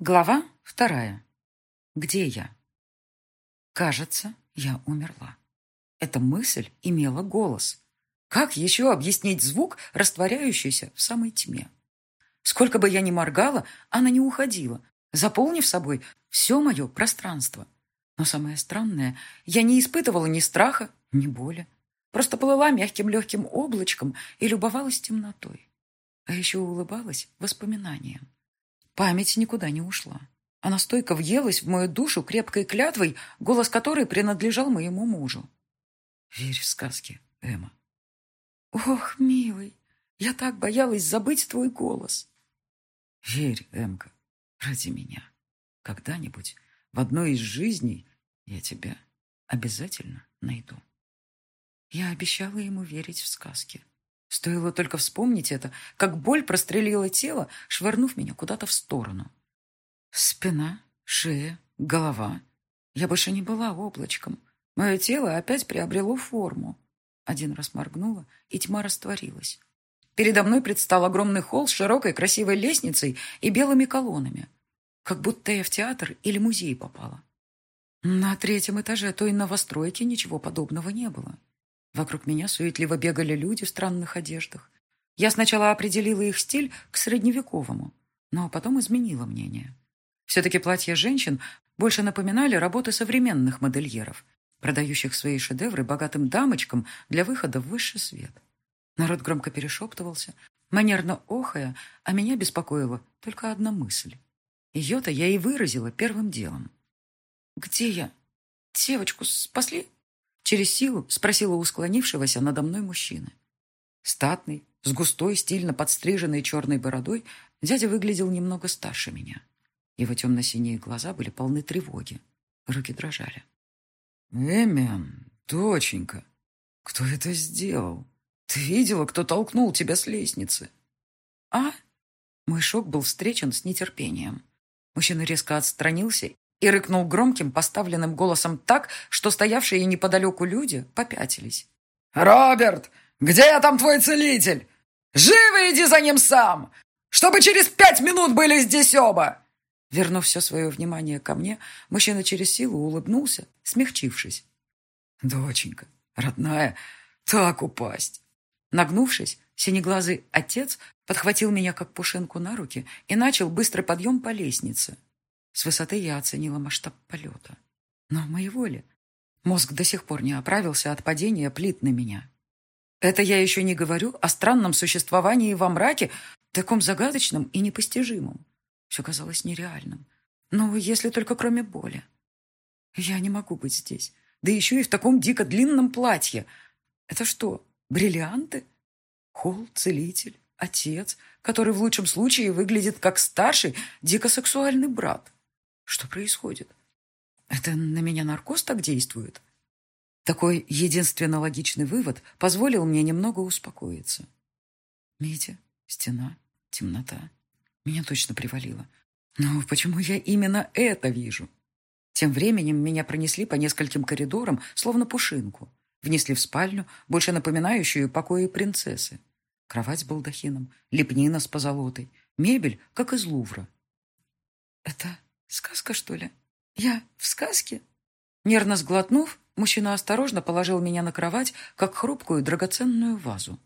Глава вторая. Где я? Кажется, я умерла. Эта мысль имела голос. Как еще объяснить звук, растворяющийся в самой тьме? Сколько бы я ни моргала, она не уходила, заполнив собой все мое пространство. Но самое странное, я не испытывала ни страха, ни боли. Просто плыла мягким легким облачком и любовалась темнотой. А еще улыбалась воспоминаниям. Память никуда не ушла. Она стойко въелась в мою душу крепкой клятвой, голос которой принадлежал моему мужу. Верь в сказки, Эмма. Ох, милый, я так боялась забыть твой голос. Верь, Эмка, ради меня. Когда-нибудь в одной из жизней я тебя обязательно найду. Я обещала ему верить в сказки. Стоило только вспомнить это, как боль прострелила тело, швырнув меня куда-то в сторону. Спина, шея, голова. Я больше не была облачком. Мое тело опять приобрело форму. Один раз моргнула, и тьма растворилась. Передо мной предстал огромный холл с широкой красивой лестницей и белыми колоннами. Как будто я в театр или музей попала. На третьем этаже той новостройки ничего подобного не было. Вокруг меня суетливо бегали люди в странных одеждах. Я сначала определила их стиль к средневековому, но потом изменила мнение. Все-таки платья женщин больше напоминали работы современных модельеров, продающих свои шедевры богатым дамочкам для выхода в высший свет. Народ громко перешептывался, манерно охая, а меня беспокоила только одна мысль. Ее-то я и выразила первым делом. «Где я? Девочку спасли?» Через силу спросила у склонившегося надо мной мужчины. Статный, с густой, стильно подстриженной черной бородой, дядя выглядел немного старше меня. Его темно-синие глаза были полны тревоги. Руки дрожали. «Эмиан, доченька, кто это сделал? Ты видела, кто толкнул тебя с лестницы?» «А?» Мой шок был встречен с нетерпением. Мужчина резко отстранился и рыкнул громким, поставленным голосом так, что стоявшие неподалеку люди попятились. «Роберт, где там твой целитель? Живо иди за ним сам, чтобы через пять минут были здесь оба!» Вернув все свое внимание ко мне, мужчина через силу улыбнулся, смягчившись. «Доченька, родная, так упасть!» Нагнувшись, синеглазый отец подхватил меня как пушинку на руки и начал быстрый подъем по лестнице. С высоты я оценила масштаб полета. Но моего ли? Мозг до сих пор не оправился от падения плит на меня. Это я еще не говорю о странном существовании во мраке, таком загадочном и непостижимом. Все казалось нереальным. Но если только кроме боли. Я не могу быть здесь. Да еще и в таком дико длинном платье. Это что, бриллианты? Холл, целитель, отец, который в лучшем случае выглядит как старший дикосексуальный брат. Что происходит? Это на меня наркоз так действует? Такой единственно логичный вывод позволил мне немного успокоиться. Митя, стена, темнота. Меня точно привалило. Но почему я именно это вижу? Тем временем меня пронесли по нескольким коридорам, словно пушинку. Внесли в спальню, больше напоминающую покои принцессы. Кровать с балдахином, лепнина с позолотой, мебель, как из Лувра. Это Сказка, что ли? Я в сказке? Нервно сглотнув, мужчина осторожно положил меня на кровать, как хрупкую драгоценную вазу.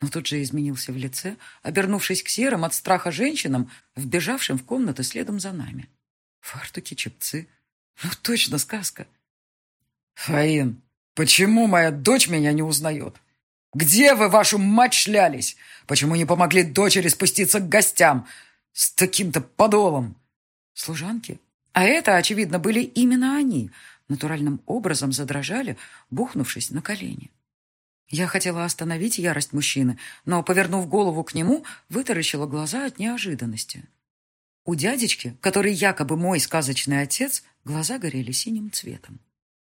Но тут же изменился в лице, обернувшись к серым от страха женщинам, вбежавшим в комнаты следом за нами. Фартуки, чепцы. Ну, точно сказка. Фаин, почему моя дочь меня не узнает? Где вы, вашу мать, шлялись? Почему не помогли дочери спуститься к гостям с таким-то подолом? Служанки? А это, очевидно, были именно они, натуральным образом задрожали, бухнувшись на колени. Я хотела остановить ярость мужчины, но, повернув голову к нему, вытаращила глаза от неожиданности. У дядечки, который якобы мой сказочный отец, глаза горели синим цветом.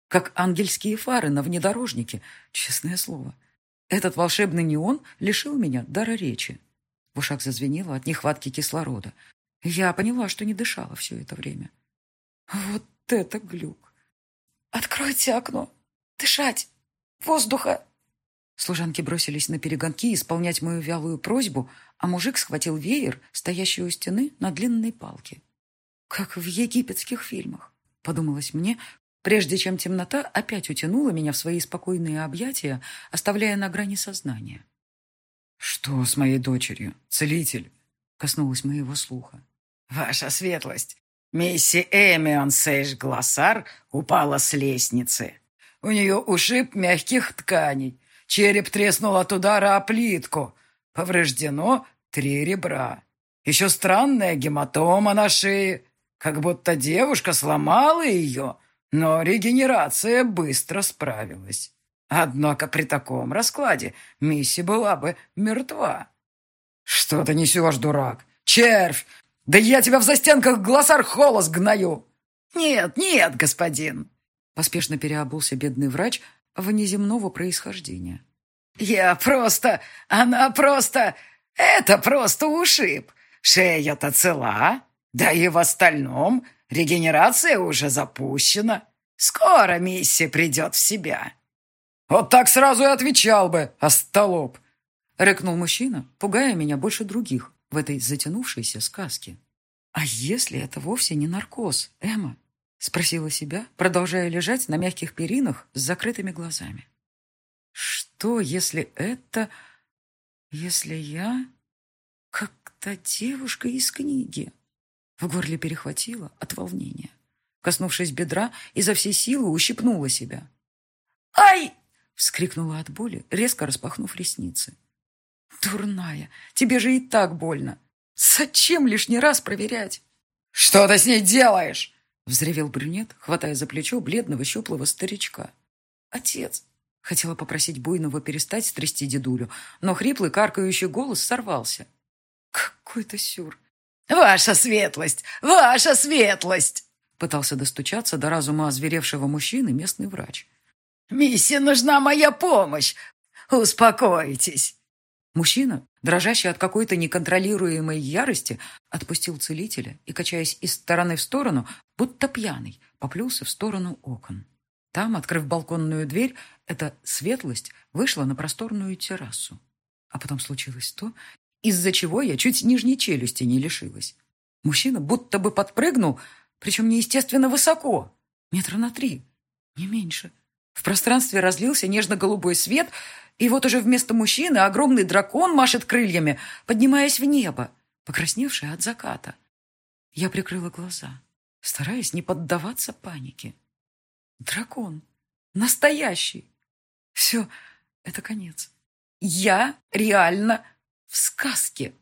Как ангельские фары на внедорожнике, честное слово. Этот волшебный неон лишил меня дара речи. В ушах зазвенело от нехватки кислорода. Я поняла, что не дышала все это время. Вот это глюк! «Откройте окно! Дышать! Воздуха!» Служанки бросились на перегонки исполнять мою вялую просьбу, а мужик схватил веер, стоящий у стены на длинной палке. как в египетских фильмах, подумалось мне, прежде чем темнота опять утянула меня в свои спокойные объятия, оставляя на грани сознания. «Что с моей дочерью, целитель?» коснулась моего слуха. «Ваша светлость, мисси Эмион Сейш Глоссар упала с лестницы. У нее ушиб мягких тканей, череп треснул от удара о плитку, повреждено три ребра. Еще странная гематома на шее, как будто девушка сломала ее, но регенерация быстро справилась. Однако при таком раскладе Мисси была бы мертва. «Что ты несешь, дурак? Червь! Да я тебя в застенках глазар холос гною!» «Нет, нет, господин!» Поспешно переобулся бедный врач внеземного происхождения. «Я просто... Она просто... Это просто ушиб. Шея-то цела, да и в остальном регенерация уже запущена. Скоро миссия придет в себя». «Вот так сразу и отвечал бы, остолоп!» — рыкнул мужчина, пугая меня больше других в этой затянувшейся сказке. «А если это вовсе не наркоз, Эмма?» — спросила себя, продолжая лежать на мягких перинах с закрытыми глазами. «Что, если это... если я...» как та девушка из книги. В горле перехватило от волнения. Коснувшись бедра, изо всей силы ущипнула себя. «Ай!» — вскрикнула от боли, резко распахнув ресницы. «Дурная, тебе же и так больно. Зачем лишний раз проверять?» «Что ты с ней делаешь?» — взревел брюнет, хватая за плечо бледного щуплого старичка. «Отец!» — хотела попросить Буйного перестать стрясти дедулю, но хриплый каркающий голос сорвался. Какой-то сюр. «Ваша светлость! Ваша светлость!» Пытался достучаться до разума озверевшего мужчины местный врач. «Миссе нужна моя помощь! Успокойтесь!» Мужчина, дрожащий от какой-то неконтролируемой ярости, отпустил целителя и, качаясь из стороны в сторону, будто пьяный, поплелся в сторону окон. Там, открыв балконную дверь, эта светлость вышла на просторную террасу. А потом случилось то, из-за чего я чуть нижней челюсти не лишилась. Мужчина будто бы подпрыгнул, причем неестественно высоко, метра на три, не меньше. В пространстве разлился нежно-голубой свет, и вот уже вместо мужчины огромный дракон машет крыльями, поднимаясь в небо, покрасневший от заката. Я прикрыла глаза, стараясь не поддаваться панике. Дракон. Настоящий. Все, это конец. Я реально в сказке.